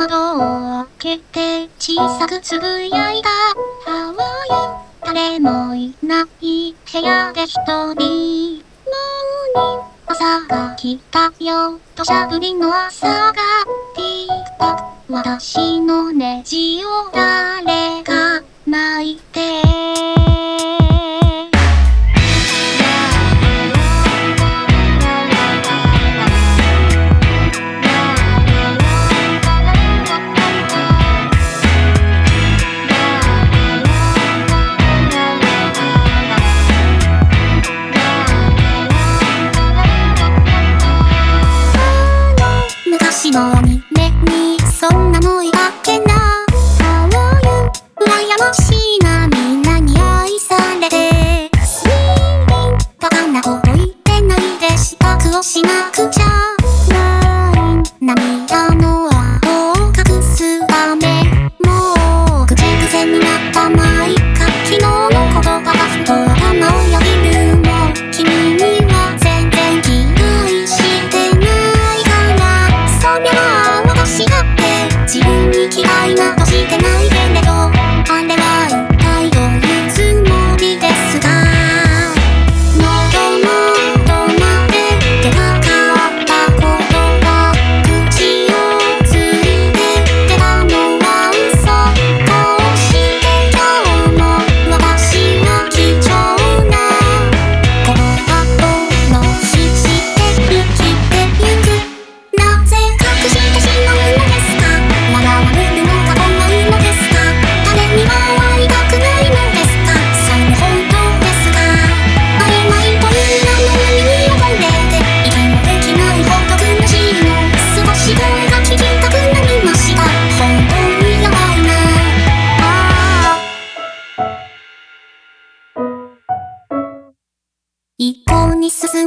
窓を開けて小さくつぶやいた。ハワイ誰もいない部屋で一人。モに朝が来たよ。土砂降りの朝が TikTok。私のネジを誰か巻い疑問ににそんなもん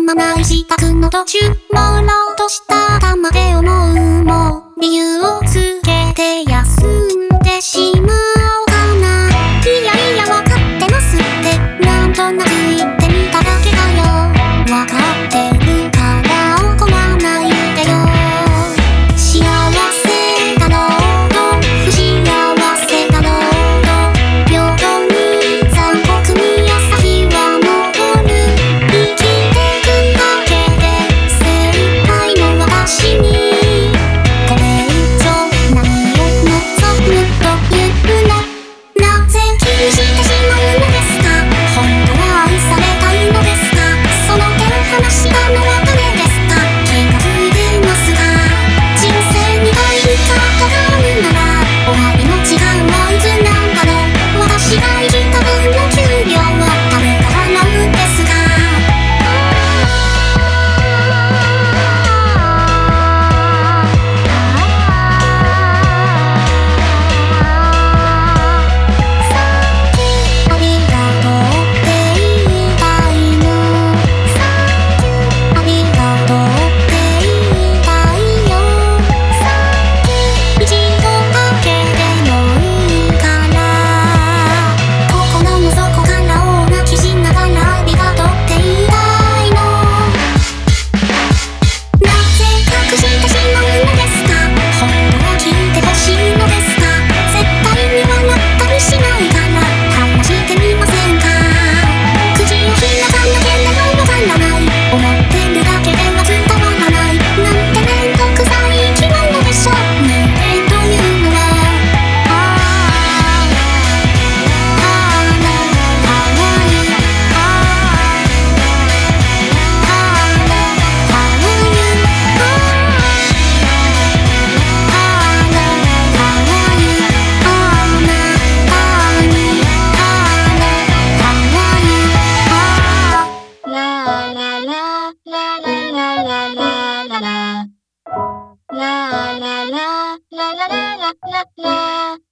まないの途中、朦うとした。啦 啦